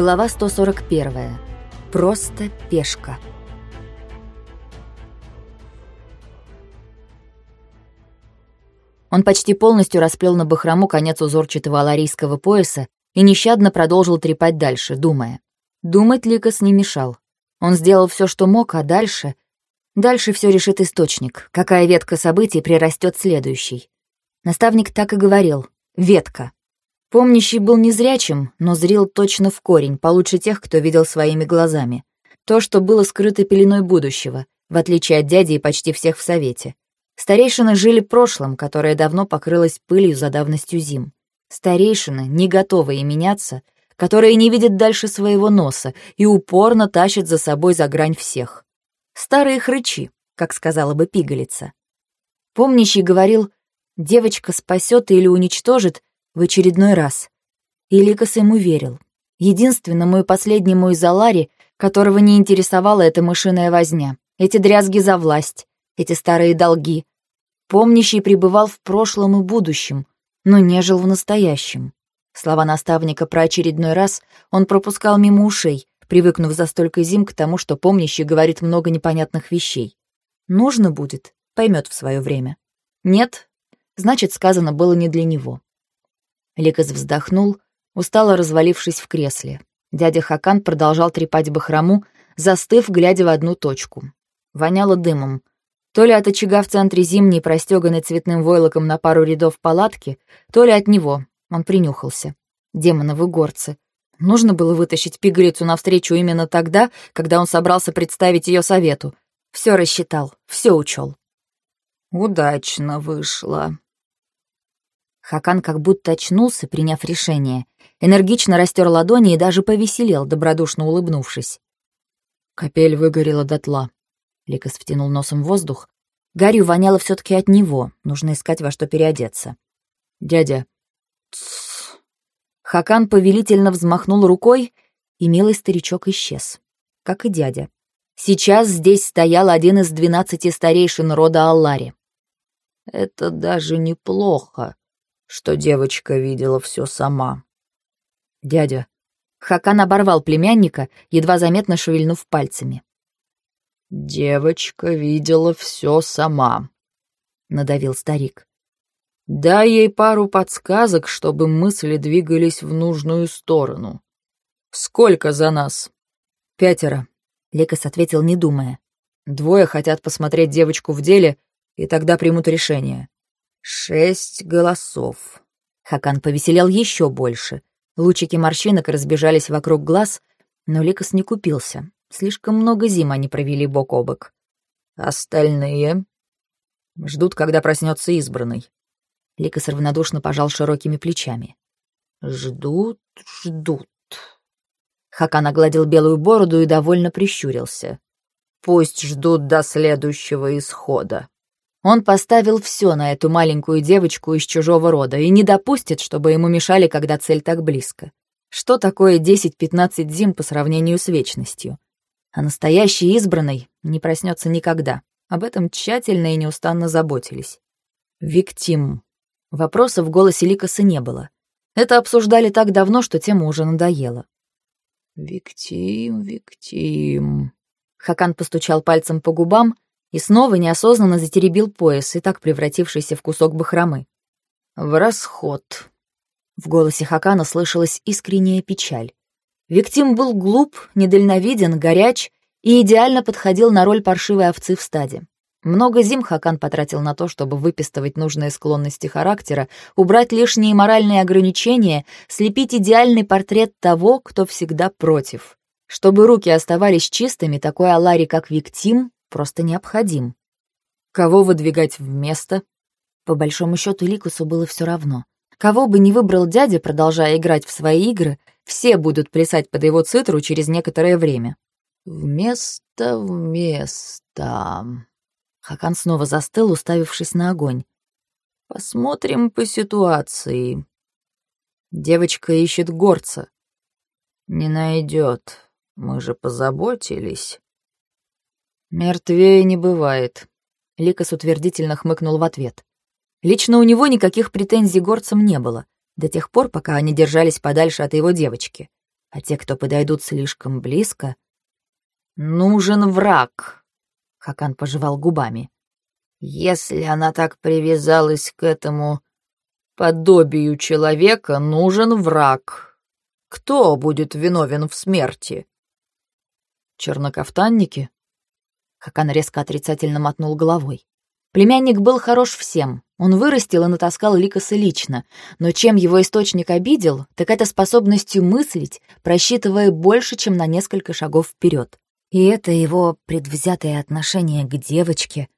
Глава 141. Просто пешка. Он почти полностью расплел на бахрому конец узорчатого аларийского пояса и нещадно продолжил трепать дальше, думая. Думать Ликос не мешал. Он сделал все, что мог, а дальше... Дальше все решит источник, какая ветка событий прирастет следующей. Наставник так и говорил. Ветка. Помнящий был незрячим, но зрел точно в корень, получше тех, кто видел своими глазами. То, что было скрыто пеленой будущего, в отличие от дяди и почти всех в Совете. Старейшины жили прошлым, которое давно покрылось пылью за давностью зим. Старейшины, не готовые меняться, которые не видят дальше своего носа и упорно тащат за собой за грань всех. Старые хрычи, как сказала бы пигалица. Помнящий говорил, девочка спасет или уничтожит, в очередной раз. И Ликас ему верил. Единственному и последнему из Алари, которого не интересовала эта мышиная возня, эти дрязги за власть, эти старые долги. Помнящий пребывал в прошлом и будущем, но не жил в настоящем. Слова наставника про очередной раз он пропускал мимо ушей, привыкнув за столько зим к тому, что помнящий говорит много непонятных вещей. Нужно будет, поймет в свое время. Нет, значит, сказано было не для него. Ликас вздохнул, устало развалившись в кресле. Дядя Хакан продолжал трепать бахрому, застыв, глядя в одну точку. Воняло дымом. То ли от очага в центре зимней, простеганной цветным войлоком на пару рядов палатки, то ли от него. Он принюхался. Демоновы горцы. Нужно было вытащить пигалицу навстречу именно тогда, когда он собрался представить ее совету. Все рассчитал, все учел. «Удачно вышло», Хакан как будто очнулся, приняв решение. Энергично растер ладони и даже повеселел, добродушно улыбнувшись. Капель выгорела дотла. Ликас втянул носом воздух. Гарью воняло все таки от него. Нужно искать, во что переодеться. «Дядя!» Тссс. Хакан повелительно взмахнул рукой, и милый старичок исчез. Как и дядя. Сейчас здесь стоял один из двенадцати старейшин рода Аллари. «Это даже неплохо», что девочка видела все сама. Дядя. Хакан оборвал племянника, едва заметно шевельнув пальцами. «Девочка видела все сама», — надавил старик. «Дай ей пару подсказок, чтобы мысли двигались в нужную сторону. Сколько за нас?» «Пятеро», — Лекас ответил, не думая. «Двое хотят посмотреть девочку в деле, и тогда примут решение. Шесть голосов. Хакан повеселел еще больше. Лучики морщинок разбежались вокруг глаз, но Ликас не купился. Слишком много зим они провели бок о бок. Остальные ждут, когда проснется избранный. Ликас равнодушно пожал широкими плечами. Ждут, ждут. Хакан огладил белую бороду и довольно прищурился. Пусть ждут до следующего исхода. Он поставил все на эту маленькую девочку из чужого рода и не допустит, чтобы ему мешали, когда цель так близко. Что такое 10-15 зим по сравнению с вечностью? А настоящий избранный не проснется никогда. Об этом тщательно и неустанно заботились. Виктим. Вопроса в голосе Ликаса не было. Это обсуждали так давно, что тема уже надоела. «Виктим, Виктим...» Хакан постучал пальцем по губам, и снова неосознанно затеребил пояс, и так превратившийся в кусок бахромы. «В расход». В голосе Хакана слышалась искренняя печаль. Виктим был глуп, недальновиден, горяч и идеально подходил на роль паршивой овцы в стаде. Много зим Хакан потратил на то, чтобы выпистывать нужные склонности характера, убрать лишние моральные ограничения, слепить идеальный портрет того, кто всегда против. Чтобы руки оставались чистыми, такой Алари, как Виктим, просто необходим. Кого выдвигать вместо? По большому счету Ликусу было все равно. Кого бы ни выбрал дядя, продолжая играть в свои игры, все будут плясать под его цитру через некоторое время. «Вместо, вместо...» Хакан снова застыл, уставившись на огонь. «Посмотрим по ситуации». Девочка ищет горца. «Не найдет. Мы же позаботились». «Мертвее не бывает», — Ликас утвердительно хмыкнул в ответ. Лично у него никаких претензий горцам не было, до тех пор, пока они держались подальше от его девочки. а те, кто подойдут слишком близко... Нужен враг, Хакан пожевал губами. Если она так привязалась к этому подобию человека, нужен враг. Кто будет виновен в смерти? Чернокафтанники? Хакан резко отрицательно мотнул головой. Племянник был хорош всем. Он вырастил и натаскал Ликаса лично, но чем его источник обидел, так это способностью мыслить, просчитывая больше, чем на несколько шагов вперед. И это его предвзятое отношение к девочке,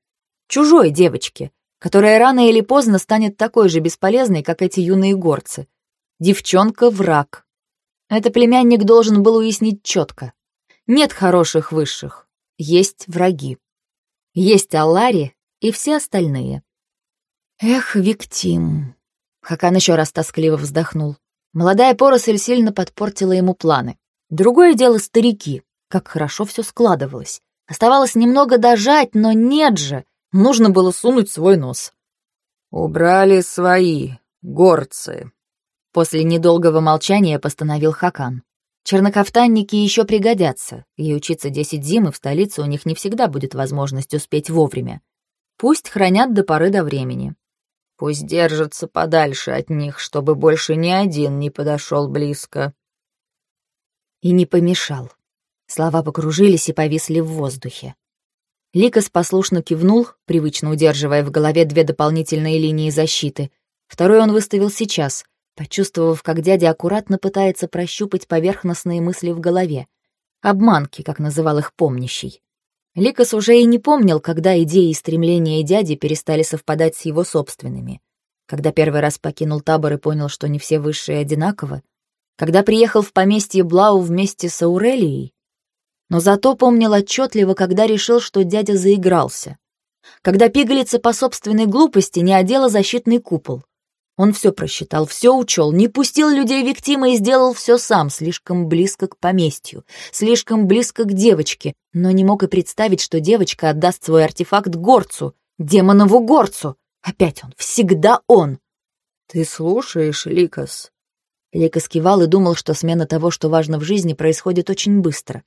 чужой девочке, которая рано или поздно станет такой же бесполезной, как эти юные горцы. Девчонка — враг. Это племянник должен был уяснить четко. Нет хороших высших, есть враги. Есть Аллари и все остальные. Эх, Виктим. Хакан еще раз тоскливо вздохнул. Молодая поросль сильно подпортила ему планы. Другое дело старики. Как хорошо все складывалось. Оставалось немного дожать, но нет же. Нужно было сунуть свой нос. «Убрали свои, горцы», — после недолгого молчания постановил Хакан. «Чернокафтанники еще пригодятся, и учиться десять зим и в столице у них не всегда будет возможность успеть вовремя. Пусть хранят до поры до времени. Пусть держатся подальше от них, чтобы больше ни один не подошел близко». И не помешал. Слова покружились и повисли в воздухе. Ликас послушно кивнул, привычно удерживая в голове две дополнительные линии защиты. Второй он выставил сейчас, почувствовав, как дядя аккуратно пытается прощупать поверхностные мысли в голове. Обманки, как называл их помнящий. Ликас уже и не помнил, когда идеи и стремления дяди перестали совпадать с его собственными. Когда первый раз покинул табор и понял, что не все высшие одинаковы. Когда приехал в поместье Блау вместе с Аурелией но зато помнил отчетливо, когда решил, что дядя заигрался. Когда пигалица по собственной глупости не одела защитный купол. Он все просчитал, все учел, не пустил людей Виктима и сделал все сам, слишком близко к поместью, слишком близко к девочке, но не мог и представить, что девочка отдаст свой артефакт горцу, демонову горцу. Опять он, всегда он. «Ты слушаешь, Ликас?» Лика скивал и думал, что смена того, что важно в жизни, происходит очень быстро.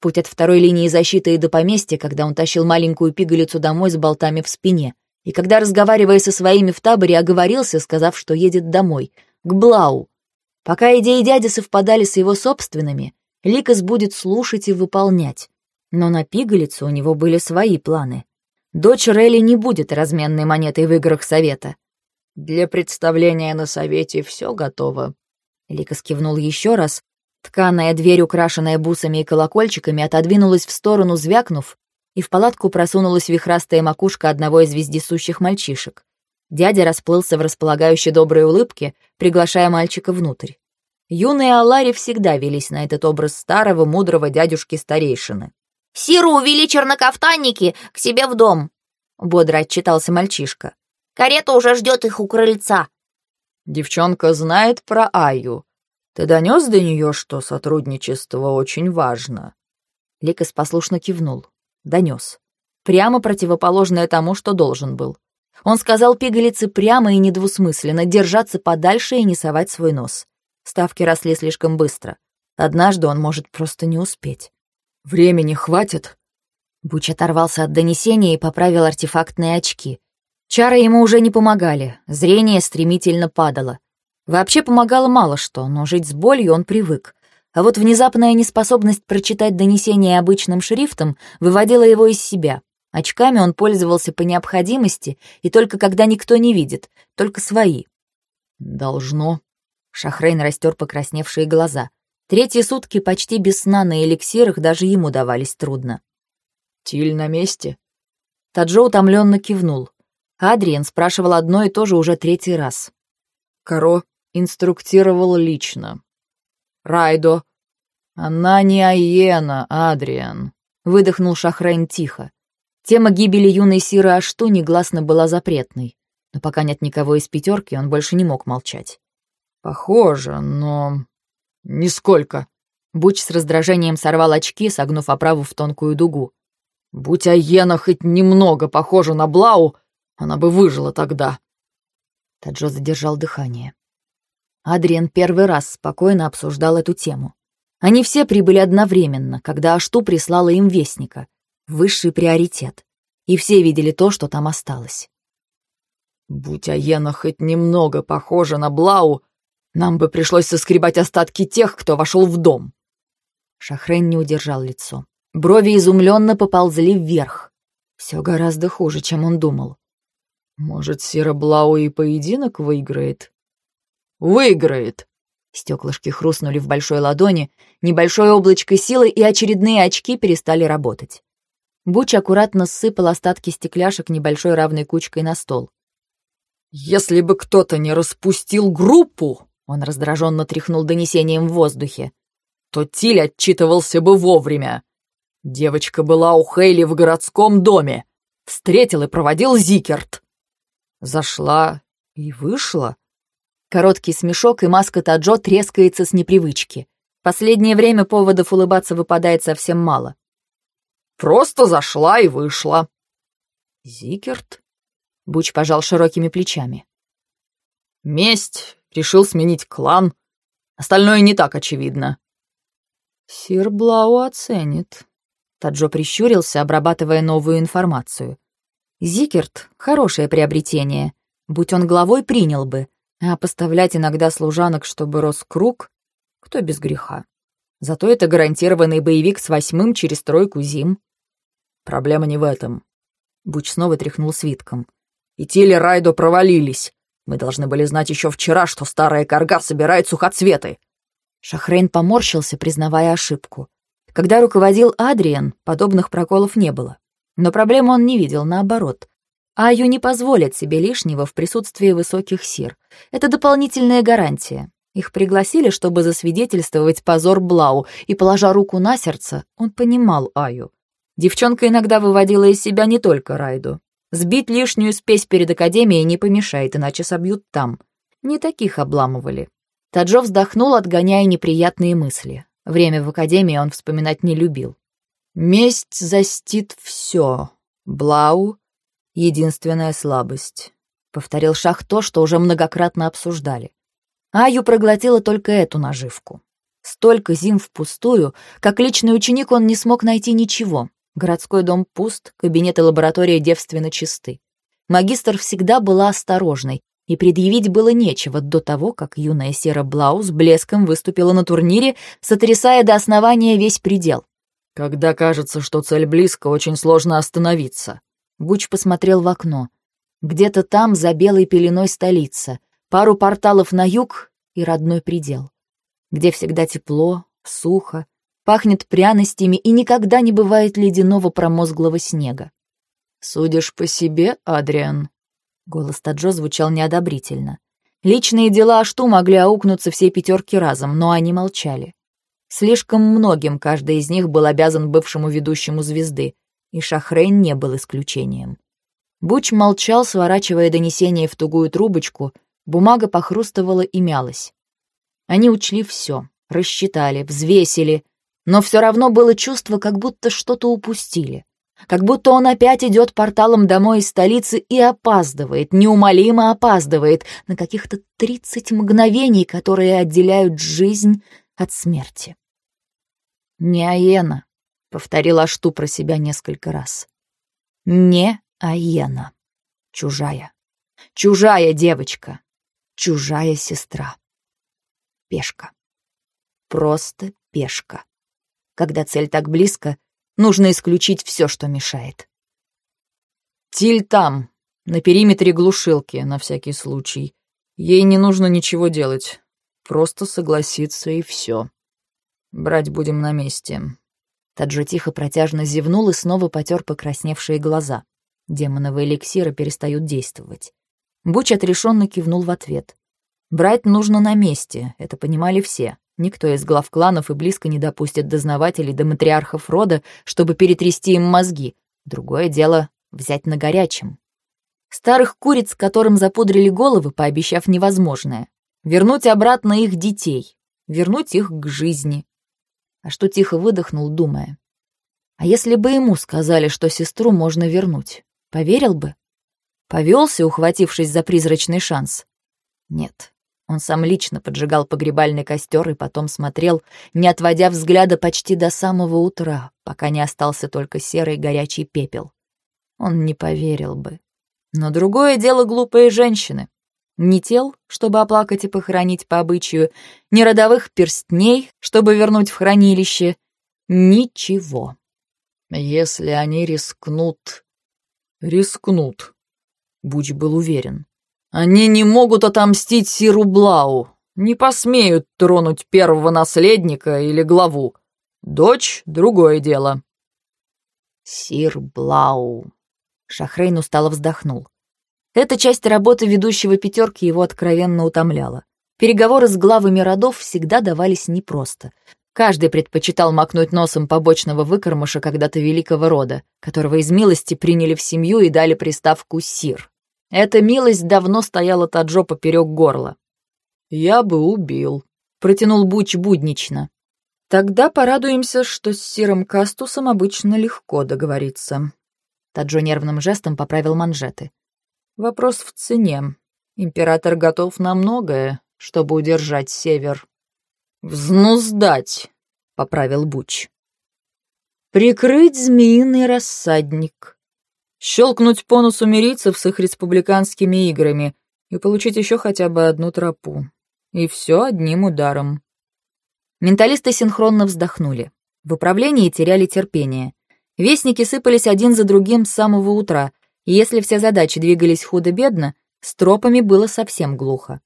Путь от второй линии защиты и до поместья, когда он тащил маленькую пигалицу домой с болтами в спине. И когда, разговаривая со своими в таборе, оговорился, сказав, что едет домой, к Блау. Пока идеи дяди совпадали с его собственными, Ликас будет слушать и выполнять. Но на пигалицу у него были свои планы. Дочь Релли не будет разменной монетой в играх совета. Для представления на совете все готово, Лика скивнул еще раз. Тканая дверь, украшенная бусами и колокольчиками, отодвинулась в сторону, звякнув, и в палатку просунулась вихрастая макушка одного из вездесущих мальчишек. Дядя расплылся в располагающей доброй улыбке, приглашая мальчика внутрь. Юные Аллари всегда велись на этот образ старого, мудрого дядюшки-старейшины. «Сиру увели чернокафтанники к себе в дом», — бодро отчитался мальчишка. «Карета уже ждет их у крыльца». Девчонка знает про Аю. Ты донес до нее, что сотрудничество очень важно?» Ликас послушно кивнул. Донес. Прямо противоположное тому, что должен был. Он сказал пигалице прямо и недвусмысленно держаться подальше и не совать свой нос. Ставки росли слишком быстро. Однажды он может просто не успеть. «Времени хватит?» Буч оторвался от донесения и поправил артефактные очки. Чары ему уже не помогали, зрение стремительно падало. Вообще помогало мало что, но жить с болью он привык. А вот внезапная неспособность прочитать донесение обычным шрифтом выводила его из себя. Очками он пользовался по необходимости и только когда никто не видит, только свои. «Должно». Шахрейн растер покрасневшие глаза. Третьи сутки почти без сна на эликсирах даже ему давались трудно. «Тиль на месте?» Таджо утомленно кивнул. Адриен спрашивал одно и то же уже третий раз. Каро инструктировал лично. Райдо. Она не Айена, Адриан. Выдохнул Шахрейн тихо. Тема гибели юной Сиры Ашту негласно была запретной. Но пока нет никого из пятерки, он больше не мог молчать. Похоже, но... Нисколько. Буч с раздражением сорвал очки, согнув оправу в тонкую дугу. Будь Айена хоть немного похожа на Блау, она бы выжила тогда. Таджо задержал дыхание. Адриан первый раз спокойно обсуждал эту тему. Они все прибыли одновременно, когда Ашту прислала им вестника. Высший приоритет. И все видели то, что там осталось. «Будь Аена хоть немного похожа на Блау, нам бы пришлось соскребать остатки тех, кто вошел в дом». Шахрен не удержал лицо. Брови изумленно поползли вверх. Все гораздо хуже, чем он думал. «Может, Сера Блау и поединок выиграет?» «Выиграет!» Стеклышки хрустнули в большой ладони, небольшое облачко силы и очередные очки перестали работать. Буч аккуратно ссыпал остатки стекляшек небольшой равной кучкой на стол. «Если бы кто-то не распустил группу!» Он раздраженно тряхнул донесением в воздухе. «То Тиль отчитывался бы вовремя. Девочка была у Хейли в городском доме. Встретил и проводил Зикерт. Зашла и вышла. Короткий смешок, и маска Таджо трескается с непривычки. Последнее время поводов улыбаться выпадает совсем мало. Просто зашла и вышла. Зикерт? Буч пожал широкими плечами. Месть, решил сменить клан. Остальное не так очевидно. Сир Блау оценит. Таджо прищурился, обрабатывая новую информацию. Зикерт — хорошее приобретение. Будь он главой, принял бы. А поставлять иногда служанок, чтобы рос круг, кто без греха. Зато это гарантированный боевик с восьмым через тройку зим. Проблема не в этом. Буч снова тряхнул свитком. И Тилли Райдо провалились. Мы должны были знать еще вчера, что старая корга собирает сухоцветы. Шахрейн поморщился, признавая ошибку. Когда руководил Адриан, подобных проколов не было. Но проблему он не видел, наоборот. Аю не позволят себе лишнего в присутствии высоких сир. Это дополнительная гарантия. Их пригласили, чтобы засвидетельствовать позор Блау, и, положа руку на сердце, он понимал Аю. Девчонка иногда выводила из себя не только Райду. Сбить лишнюю спесь перед Академией не помешает, иначе собьют там. Не таких обламывали. Таджо вздохнул, отгоняя неприятные мысли. Время в академии он вспоминать не любил. Месть застит все. Блау — единственная слабость. Повторил Шах то, что уже многократно обсуждали. Аю проглотила только эту наживку. Столько зим впустую, как личный ученик он не смог найти ничего. Городской дом пуст, кабинет и лаборатория девственно чисты. Магистр всегда была осторожной, и предъявить было нечего до того, как юная Сера Блаус блеском выступила на турнире, сотрясая до основания весь предел. «Когда кажется, что цель близко, очень сложно остановиться». Буч посмотрел в окно. Где-то там, за белой пеленой столица, пару порталов на юг и родной предел, где всегда тепло, сухо, пахнет пряностями и никогда не бывает ледяного промозглого снега. «Судишь по себе, Адриан?» Голос Таджо звучал неодобрительно. Личные дела Ашту могли аукнуться все пятерки разом, но они молчали. Слишком многим каждый из них был обязан бывшему ведущему звезды, и Шахрейн не был исключением. Буч молчал, сворачивая донесение в тугую трубочку, бумага похрустывала и мялась. Они учли все, рассчитали, взвесили, но все равно было чувство, как будто что-то упустили. Как будто он опять идет порталом домой из столицы и опаздывает, неумолимо опаздывает на каких-то тридцать мгновений, которые отделяют жизнь от смерти. «Не Аена», — повторила Ашту про себя несколько раз. «Не Аена. Чужая. Чужая девочка. Чужая сестра. Пешка. Просто пешка. Когда цель так близко — Нужно исключить все, что мешает. Тиль там, на периметре глушилки, на всякий случай. Ей не нужно ничего делать. Просто согласиться и все. Брать будем на месте. Таджо тихо протяжно зевнул и снова потер покрасневшие глаза. Демоновые эликсиры перестают действовать. Буч отрешенно кивнул в ответ. Брать нужно на месте, это понимали все. Никто из глав кланов и близко не допустит дознавателей до матриархов рода, чтобы перетрясти им мозги. Другое дело — взять на горячем. Старых куриц, которым запудрили головы, пообещав невозможное. Вернуть обратно их детей. Вернуть их к жизни. А что тихо выдохнул, думая. А если бы ему сказали, что сестру можно вернуть, поверил бы? Повелся, ухватившись за призрачный шанс? Нет, Он сам лично поджигал погребальный костер и потом смотрел, не отводя взгляда почти до самого утра, пока не остался только серый горячий пепел. Он не поверил бы. Но другое дело глупые женщины. Ни тел, чтобы оплакать и похоронить по обычаю, ни родовых перстней, чтобы вернуть в хранилище. Ничего. Если они рискнут... Рискнут. Буч был уверен. Они не могут отомстить Сиру Блау, не посмеют тронуть первого наследника или главу. Дочь — другое дело. Сир Блау. Шахрейн устало вздохнул. Эта часть работы ведущего пятерки его откровенно утомляла. Переговоры с главами родов всегда давались непросто. Каждый предпочитал макнуть носом побочного выкормыша когда-то великого рода, которого из милости приняли в семью и дали приставку «сир». Эта милость давно стояла Таджо поперек горла. «Я бы убил», — протянул Буч буднично. «Тогда порадуемся, что с Сиром Кастусом обычно легко договориться». Таджо нервным жестом поправил манжеты. Вопрос в цене. Император готов на многое, чтобы удержать север. «Взнуздать», — поправил Буч. «Прикрыть змеиный рассадник». Щелкнуть по носу мирийцев с их республиканскими играми и получить еще хотя бы одну тропу. И все одним ударом. Менталисты синхронно вздохнули. В управлении теряли терпение. Вестники сыпались один за другим с самого утра, если все задачи двигались худо-бедно, с тропами было совсем глухо.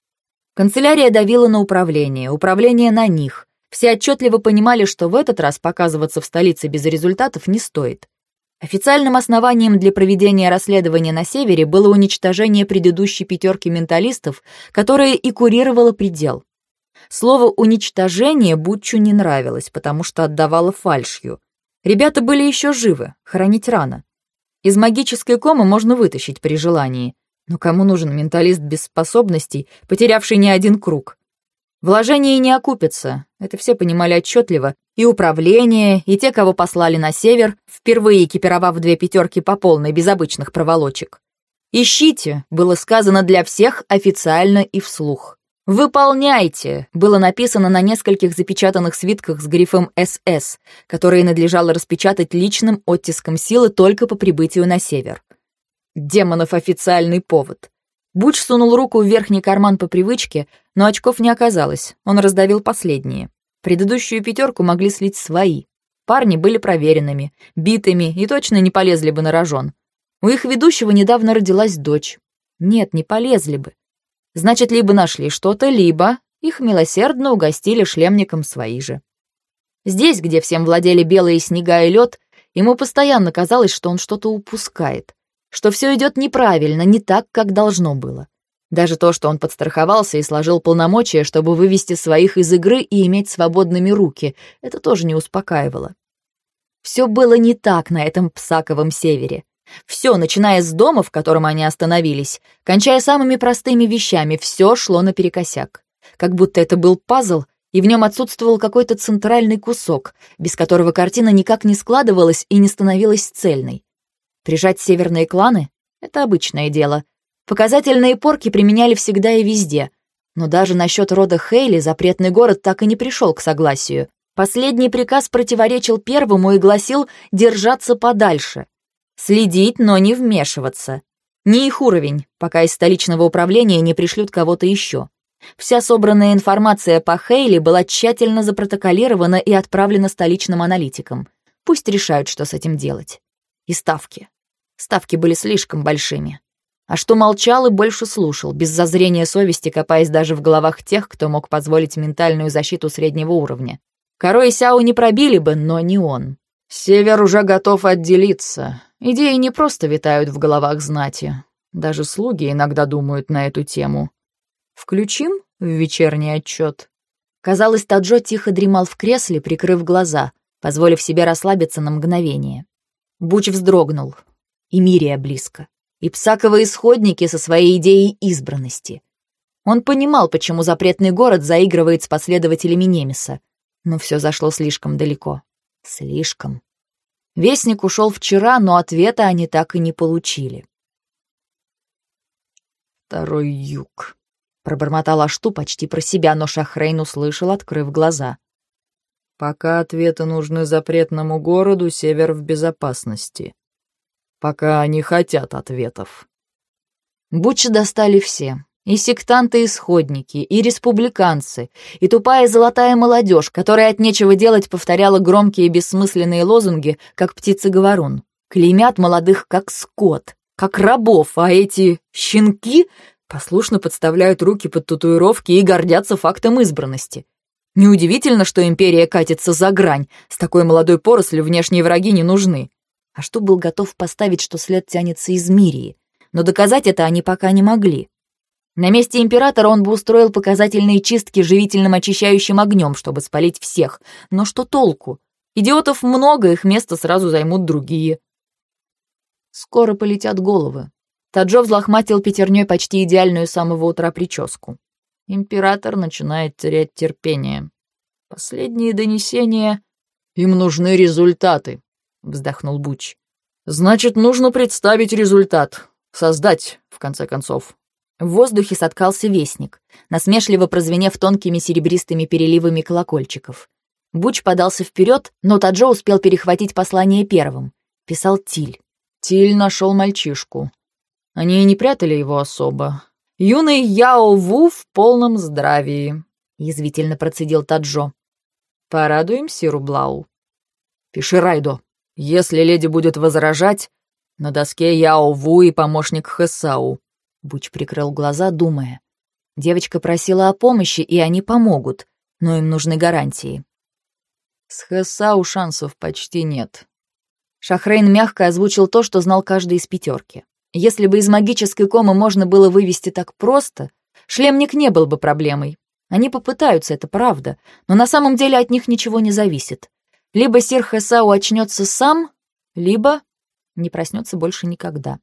Канцелярия давила на управление, управление на них. Все отчетливо понимали, что в этот раз показываться в столице без результатов не стоит. Официальным основанием для проведения расследования на Севере было уничтожение предыдущей пятерки менталистов, которая и курировала предел. Слово «уничтожение» Бутчу не нравилось, потому что отдавало фальшью. Ребята были еще живы, хоронить рано. Из магической комы можно вытащить при желании. Но кому нужен менталист без способностей, потерявший не один круг? Вложения не окупятся, это все понимали отчетливо. И управление, и те, кого послали на север, впервые экипировав две пятерки по полной, без обычных проволочек. «Ищите» было сказано для всех официально и вслух. «Выполняйте» было написано на нескольких запечатанных свитках с грифом «СС», которые надлежало распечатать личным оттиском силы только по прибытию на север. Демонов официальный повод. Буч сунул руку в верхний карман по привычке, но очков не оказалось, он раздавил последние. Предыдущую пятерку могли слить свои. Парни были проверенными, битыми и точно не полезли бы на рожон. У их ведущего недавно родилась дочь. Нет, не полезли бы. Значит, либо нашли что-то, либо их милосердно угостили шлемником свои же. Здесь, где всем владели белые снега и лед, ему постоянно казалось, что он что-то упускает, что все идет неправильно, не так, как должно было. Даже то, что он подстраховался и сложил полномочия, чтобы вывести своих из игры и иметь свободными руки, это тоже не успокаивало. Все было не так на этом псаковом севере. Все, начиная с дома, в котором они остановились, кончая самыми простыми вещами, все шло наперекосяк. Как будто это был пазл, и в нем отсутствовал какой-то центральный кусок, без которого картина никак не складывалась и не становилась цельной. Прижать северные кланы — это обычное дело. Показательные порки применяли всегда и везде. Но даже насчет рода Хейли запретный город так и не пришел к согласию. Последний приказ противоречил первому и гласил держаться подальше. Следить, но не вмешиваться. Не их уровень, пока из столичного управления не пришлют кого-то еще. Вся собранная информация по Хейли была тщательно запротоколирована и отправлена столичным аналитикам. Пусть решают, что с этим делать. И ставки. Ставки были слишком большими. А что молчал и больше слушал, без зазрения совести копаясь даже в головах тех, кто мог позволить ментальную защиту среднего уровня. Корой Сяо не пробили бы, но не он. Север уже готов отделиться. Идеи не просто витают в головах знати. Даже слуги иногда думают на эту тему. Включим в вечерний отчет. Казалось, Таджо тихо дремал в кресле, прикрыв глаза, позволив себе расслабиться на мгновение. Буч вздрогнул. И Мирия близко. И Псаковые исходники со своей идеей избранности. Он понимал, почему запретный город заигрывает с последователями Немеса, но все зашло слишком далеко. Слишком. Вестник ушел вчера, но ответа они так и не получили. Второй юг. Пробормотал Ашту почти про себя, но Шахрейн услышал, открыв глаза. Пока ответы нужны запретному городу, север в безопасности. Пока они хотят ответов. Буча достали все. И сектанты-исходники, и республиканцы, и тупая золотая молодежь, которая от нечего делать повторяла громкие бессмысленные лозунги, как птица-говорун. Клеймят молодых как скот, как рабов, а эти щенки послушно подставляют руки под татуировки и гордятся фактом избранности. Неудивительно, что империя катится за грань, с такой молодой порослью внешние враги не нужны. А что был готов поставить, что след тянется из Мирии? Но доказать это они пока не могли. На месте императора он бы устроил показательные чистки живительным очищающим огнем, чтобы спалить всех. Но что толку? Идиотов много, их место сразу займут другие. Скоро полетят головы. Таджо взлохматил пятерней почти идеальную с самого утра прическу. Император начинает терять терпение. Последние донесения... «Им нужны результаты», — вздохнул Буч. «Значит, нужно представить результат. Создать, в конце концов. В воздухе соткался вестник, насмешливо прозвенев тонкими серебристыми переливами колокольчиков. Буч подался вперед, но Таджо успел перехватить послание первым. Писал Тиль. Тиль нашел мальчишку. Они не прятали его особо. Юный Яо Ву в полном здравии, язвительно процедил Таджо. Порадуем Сиру Блау. Пиши Райдо. Если леди будет возражать, на доске Яо Ву и помощник Хэсау. Буч прикрыл глаза, думая. Девочка просила о помощи, и они помогут, но им нужны гарантии. С Хэсау шансов почти нет. Шахрейн мягко озвучил то, что знал каждый из пятерки. Если бы из магической комы можно было вывести так просто, шлемник не был бы проблемой. Они попытаются, это правда, но на самом деле от них ничего не зависит. Либо Сир Хэсау очнется сам, либо не проснется больше никогда.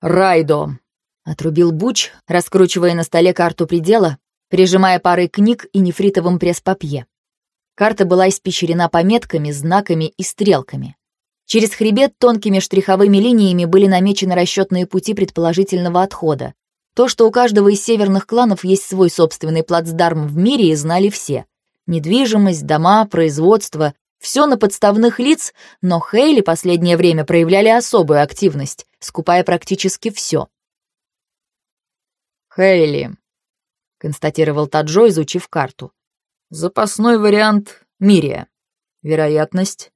«Райдо!» Отрубил Буч, раскручивая на столе карту предела, прижимая парой книг и нефритовым пресс-папье. Карта была испещрена пометками, знаками и стрелками. Через хребет тонкими штриховыми линиями были намечены расчетные пути предположительного отхода. То, что у каждого из северных кланов есть свой собственный плацдарм в мире, и знали все. Недвижимость, дома, производство — все на подставных лиц, но Хейли последнее время проявляли особую активность, скупая практически все. Хейли», — констатировал Таджо, изучив карту. «Запасной вариант — Мирия. Вероятность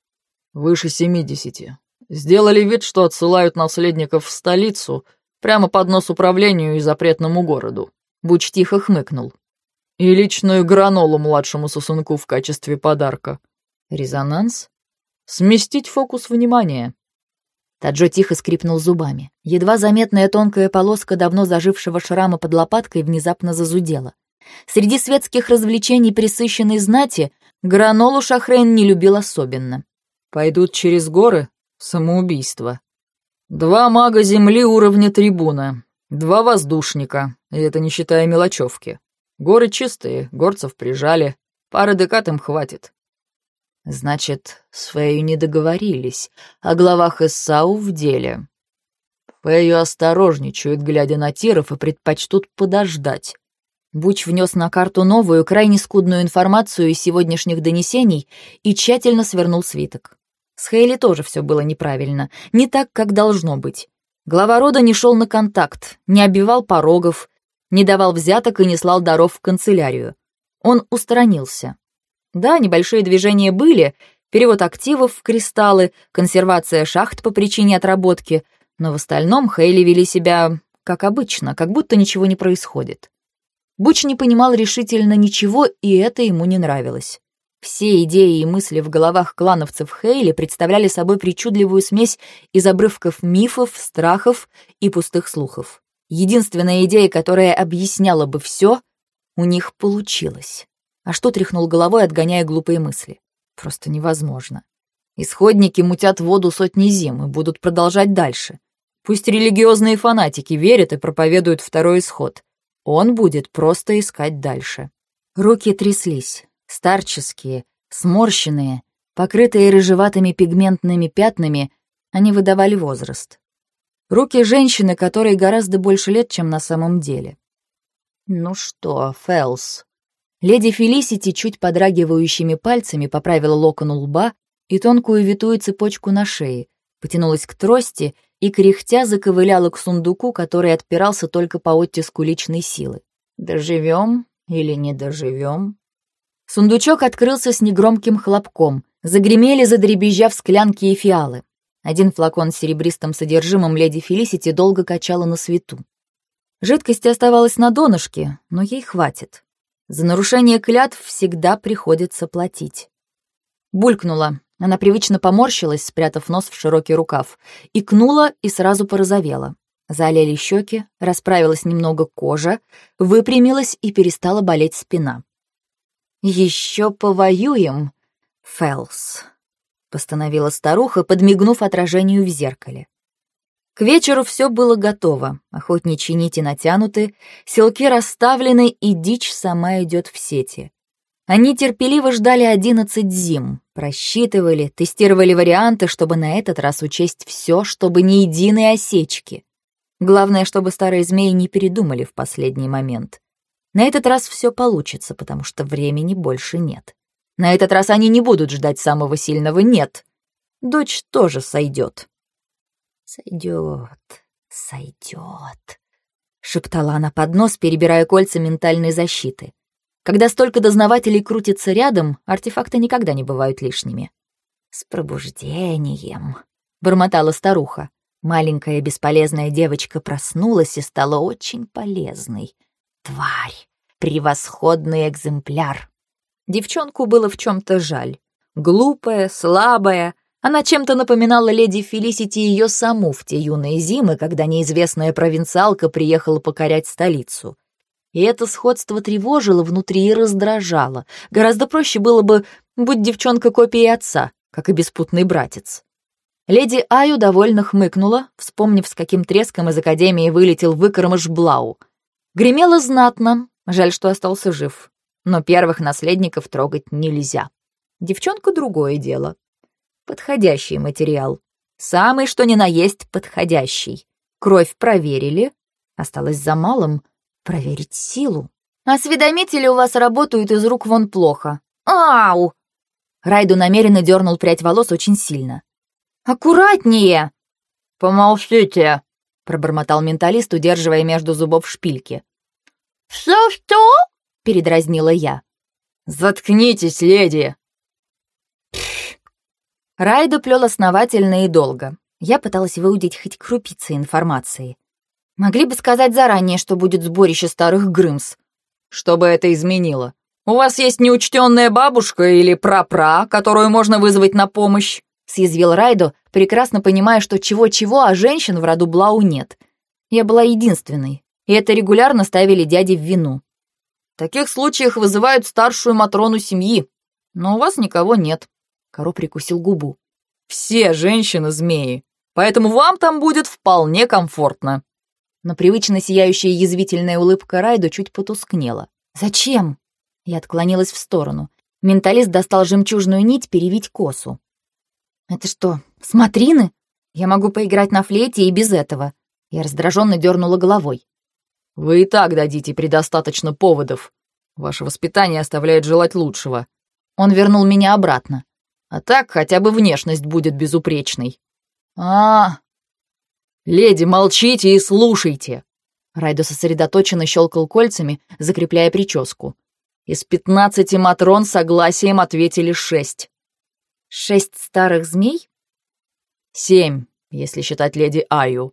— выше семидесяти. Сделали вид, что отсылают наследников в столицу, прямо под нос управлению и запретному городу». Буч тихо хмыкнул. «И личную гранолу младшему сосунку в качестве подарка». «Резонанс?» «Сместить фокус внимания». Таджо тихо скрипнул зубами. Едва заметная тонкая полоска давно зажившего шрама под лопаткой внезапно зазудела. Среди светских развлечений присыщенной знати гранолу Шахрейн не любил особенно. «Пойдут через горы? Самоубийство. Два мага земли уровня трибуна, два воздушника, и это не считая мелочевки. Горы чистые, горцев прижали, пары декат им хватит. Значит, с Фею не договорились, а главах Исау в деле. Фею осторожничают, глядя на тиров, и предпочтут подождать. Буч внес на карту новую, крайне скудную информацию из сегодняшних донесений и тщательно свернул свиток. С Хейли тоже все было неправильно, не так, как должно быть. Глава рода не шел на контакт, не обивал порогов, не давал взяток и не слал даров в канцелярию. Он устранился. Да, небольшие движения были, перевод активов в кристаллы, консервация шахт по причине отработки, но в остальном Хейли вели себя как обычно, как будто ничего не происходит. Буч не понимал решительно ничего, и это ему не нравилось. Все идеи и мысли в головах клановцев Хейли представляли собой причудливую смесь из обрывков мифов, страхов и пустых слухов. Единственная идея, которая объясняла бы все, у них получилась. А что тряхнул головой, отгоняя глупые мысли? Просто невозможно. Исходники мутят воду сотни зим и будут продолжать дальше. Пусть религиозные фанатики верят и проповедуют второй исход. Он будет просто искать дальше. Руки тряслись, старческие, сморщенные, покрытые рыжеватыми пигментными пятнами, они выдавали возраст. Руки женщины, которой гораздо больше лет, чем на самом деле. «Ну что, Фелс?» Леди Фелисити чуть подрагивающими пальцами поправила локон у лба и тонкую витую цепочку на шее, потянулась к трости и, кряхтя, заковыляла к сундуку, который отпирался только по оттиску личной силы. «Доживем или не доживем?» Сундучок открылся с негромким хлопком, загремели, задребезжав склянки и фиалы. Один флакон с серебристым содержимым леди Фелисити долго качала на свету. Жидкости оставалось на донышке, но ей хватит. За нарушение клятв всегда приходится платить. Булькнула. Она привычно поморщилась, спрятав нос в широкий рукав, икнула и сразу порозовела. Залили щеки, расправилась немного кожа, выпрямилась и перестала болеть спина. «Еще повоюем, Фелс», — постановила старуха, подмигнув отражению в зеркале. К вечеру все было готово, охотничьи нити натянуты, селки расставлены, и дичь сама идет в сети. Они терпеливо ждали одиннадцать зим, просчитывали, тестировали варианты, чтобы на этот раз учесть все, чтобы ни единой осечки. Главное, чтобы старые змеи не передумали в последний момент. На этот раз все получится, потому что времени больше нет. На этот раз они не будут ждать самого сильного «нет». Дочь тоже сойдет. «Сойдет, сойдет», — шептала она под нос, перебирая кольца ментальной защиты. Когда столько дознавателей крутится рядом, артефакты никогда не бывают лишними. «С пробуждением», — бормотала старуха. Маленькая бесполезная девочка проснулась и стала очень полезной. Тварь! Превосходный экземпляр! Девчонку было в чем-то жаль. Глупая, слабая, она чем-то напоминала леди Фелисити ее саму в те юные зимы, когда неизвестная провинциалка приехала покорять столицу. И это сходство тревожило внутри и раздражало. Гораздо проще было бы, будь девчонка копией отца, как и беспутный братец. Леди Аю довольно хмыкнула, вспомнив, с каким треском из Академии вылетел выкормыш Блау. Гремело знатно, жаль, что остался жив. Но первых наследников трогать нельзя. Девчонка — другое дело. Подходящий материал. Самый что ни на есть подходящий. Кровь проверили. Осталось за малым проверить силу. Осведомители у вас работают из рук вон плохо. Ау! Райду намеренно дернул прядь волос очень сильно. «Аккуратнее!» «Помолчите!» — пробормотал менталист, удерживая между зубов шпильки. «Что-что?» — передразнила я. «Заткнитесь, леди!» Райду плел основательно и долго. Я пыталась выудить хоть крупицы информации. Могли бы сказать заранее, что будет сборище старых Грымс. Что бы это изменило? У вас есть неучтенная бабушка или прапра, которую можно вызвать на помощь? Съязвил Райдо, прекрасно понимая, что чего-чего, а женщин в роду Блау нет. Я была единственной, и это регулярно ставили дяди в вину. В таких случаях вызывают старшую Матрону семьи, но у вас никого нет. Коро прикусил губу. «Все женщины-змеи, поэтому вам там будет вполне комфортно». Но привычно сияющая язвительная улыбка Райду чуть потускнела. «Зачем?» Я отклонилась в сторону. Менталист достал жемчужную нить перевить косу. «Это что, смотрины? Я могу поиграть на флейте и без этого». Я раздраженно дернула головой. «Вы и так дадите предостаточно поводов. Ваше воспитание оставляет желать лучшего». Он вернул меня обратно. А так хотя бы внешность будет безупречной. А, леди, молчите и слушайте. Райдо сосредоточенно щелкал кольцами, закрепляя прическу. Из пятнадцати матрон согласием ответили шесть. Шесть старых змей? Семь, если считать леди Аю.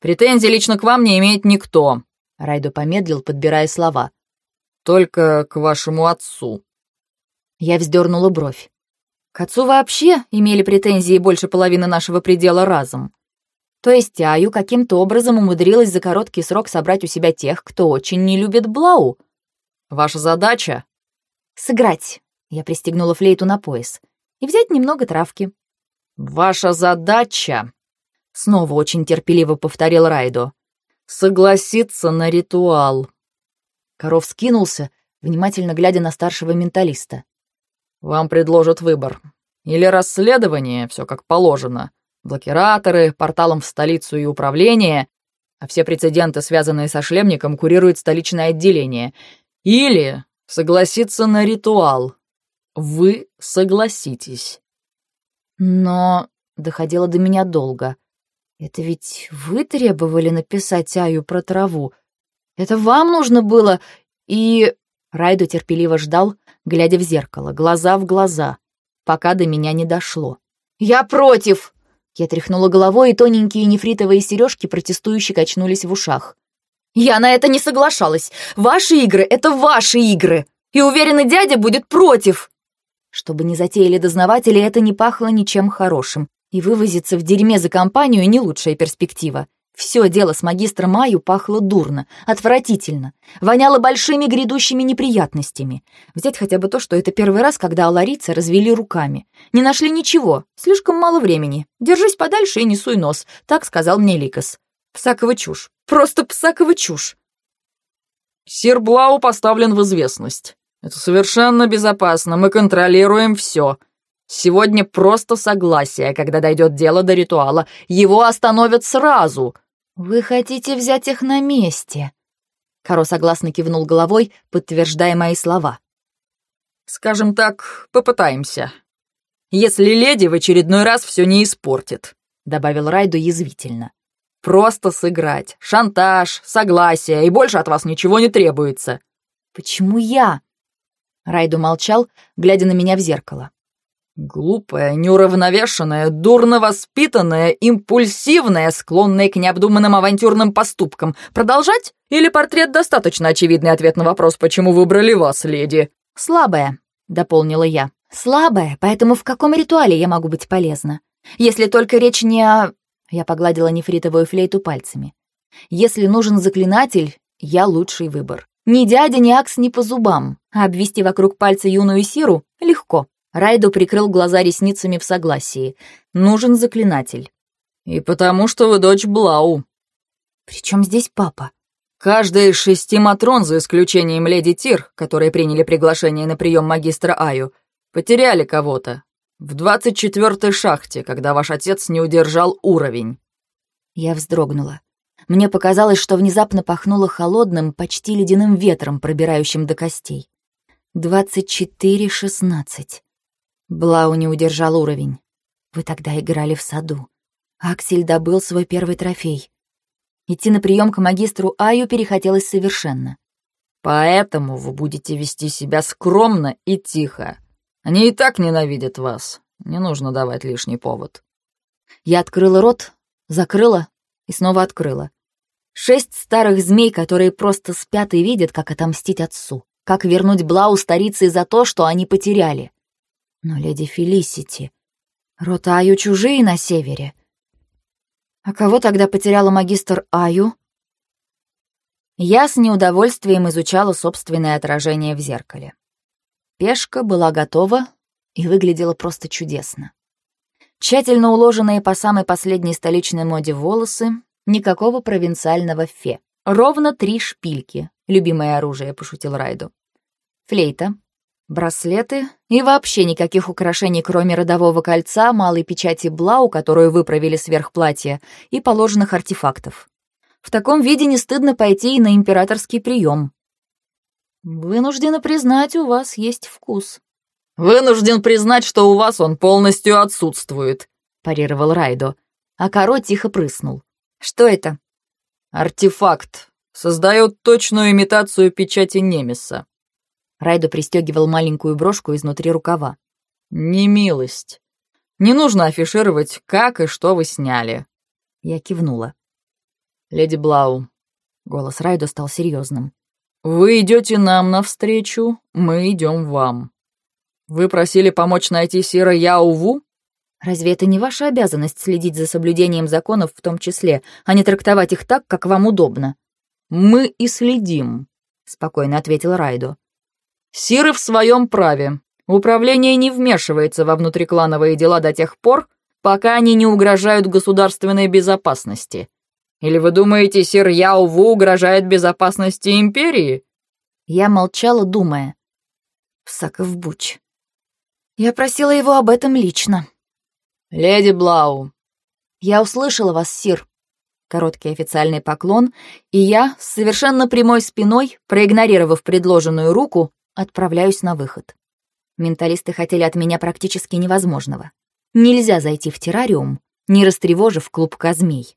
Претензий лично к вам не имеет никто. Райдо помедлил, подбирая слова. Только к вашему отцу. Я вздернула бровь. К отцу вообще имели претензии больше половины нашего предела разом. То есть Аю каким-то образом умудрилась за короткий срок собрать у себя тех, кто очень не любит Блау. Ваша задача? Сыграть. Я пристегнула флейту на пояс. И взять немного травки. Ваша задача, снова очень терпеливо повторил Райдо, согласиться на ритуал. Коров скинулся, внимательно глядя на старшего менталиста. Вам предложат выбор. Или расследование, все как положено. Блокираторы, порталом в столицу и управление. а все прецеденты, связанные со шлемником, курирует столичное отделение. Или согласиться на ритуал. Вы согласитесь. Но доходило до меня долго. Это ведь вы требовали написать Аю про траву. Это вам нужно было, и... Райду терпеливо ждал, глядя в зеркало, глаза в глаза, пока до меня не дошло. «Я против!» Я тряхнула головой, и тоненькие нефритовые сережки протестующе качнулись в ушах. «Я на это не соглашалась! Ваши игры — это ваши игры! И уверена, дядя будет против!» Чтобы не затеяли дознаватели, это не пахло ничем хорошим. И вывозиться в дерьме за компанию — не лучшая перспектива. Все дело с магистром Маю пахло дурно, отвратительно, воняло большими грядущими неприятностями. Взять хотя бы то, что это первый раз, когда аларицы развели руками. Не нашли ничего, слишком мало времени. Держись подальше и не суй нос, так сказал мне Ликос. Псакова чушь, просто псакова чушь. Сир Блау поставлен в известность. Это совершенно безопасно, мы контролируем все. Сегодня просто согласие, когда дойдет дело до ритуала. Его остановят сразу. «Вы хотите взять их на месте?» Каро согласно кивнул головой, подтверждая мои слова. «Скажем так, попытаемся. Если леди в очередной раз все не испортит», — добавил Райду язвительно. «Просто сыграть. Шантаж, согласие, и больше от вас ничего не требуется». «Почему я?» Райду молчал, глядя на меня в зеркало. Глупая, неуравновешенная, дурно воспитанная, импульсивная, склонная к необдуманным авантюрным поступкам. Продолжать? Или портрет достаточно очевидный ответ на вопрос, почему выбрали вас, леди? Слабая, дополнила я. Слабая, поэтому в каком ритуале я могу быть полезна? Если только речь не о... Я погладила нефритовую флейту пальцами. Если нужен заклинатель, я лучший выбор. Ни дядя, ни Акс не по зубам, а обвести вокруг пальца юную Сиру легко. Райду прикрыл глаза ресницами в согласии. «Нужен заклинатель». «И потому что вы дочь Блау». «При чем здесь папа?» «Каждая из шести матрон, за исключением леди Тир, которые приняли приглашение на прием магистра Аю, потеряли кого-то. В двадцать четвертой шахте, когда ваш отец не удержал уровень». Я вздрогнула. Мне показалось, что внезапно пахнуло холодным, почти ледяным ветром, пробирающим до костей. «Двадцать четыре шестнадцать». Блау не удержал уровень. Вы тогда играли в саду. Аксель добыл свой первый трофей. Идти на прием к магистру Аю перехотелось совершенно. Поэтому вы будете вести себя скромно и тихо. Они и так ненавидят вас. Не нужно давать лишний повод. Я открыла рот, закрыла и снова открыла. Шесть старых змей, которые просто спят и видят, как отомстить отцу. Как вернуть Блау старицей за то, что они потеряли. Но леди Фелисити... Рота Аю чужие на севере. А кого тогда потеряла магистр Аю? Я с неудовольствием изучала собственное отражение в зеркале. Пешка была готова и выглядела просто чудесно. Тщательно уложенные по самой последней столичной моде волосы, никакого провинциального фе. Ровно три шпильки, любимое оружие, пошутил Райду. Флейта, Браслеты и вообще никаких украшений, кроме родового кольца, малой печати Блау, которую выправили сверх платья, и положенных артефактов. В таком виде не стыдно пойти и на императорский прием. Вынуждена признать, у вас есть вкус. Вынужден признать, что у вас он полностью отсутствует, парировал Райдо, а Каро тихо прыснул. Что это? Артефакт. Создает точную имитацию печати Немеса. Райдо пристегивал маленькую брошку изнутри рукава. «Не милость. Не нужно афишировать, как и что вы сняли». Я кивнула. «Леди Блау». Голос Райдо стал серьезным. «Вы идете нам навстречу, мы идем вам. Вы просили помочь найти Сира Яуву?» «Разве это не ваша обязанность следить за соблюдением законов в том числе, а не трактовать их так, как вам удобно?» «Мы и следим», — спокойно ответил Райдо. Сиры в своем праве. Управление не вмешивается во внутриклановые дела до тех пор, пока они не угрожают государственной безопасности. Или вы думаете, сир Яуву угрожает безопасности империи?» Я молчала, думая. Псаков Буч. Я просила его об этом лично. «Леди Блау». «Я услышала вас, сир». Короткий официальный поклон, и я, с совершенно прямой спиной, проигнорировав предложенную руку, отправляюсь на выход. Менталисты хотели от меня практически невозможного. Нельзя зайти в террариум, не растревожив клубка змей.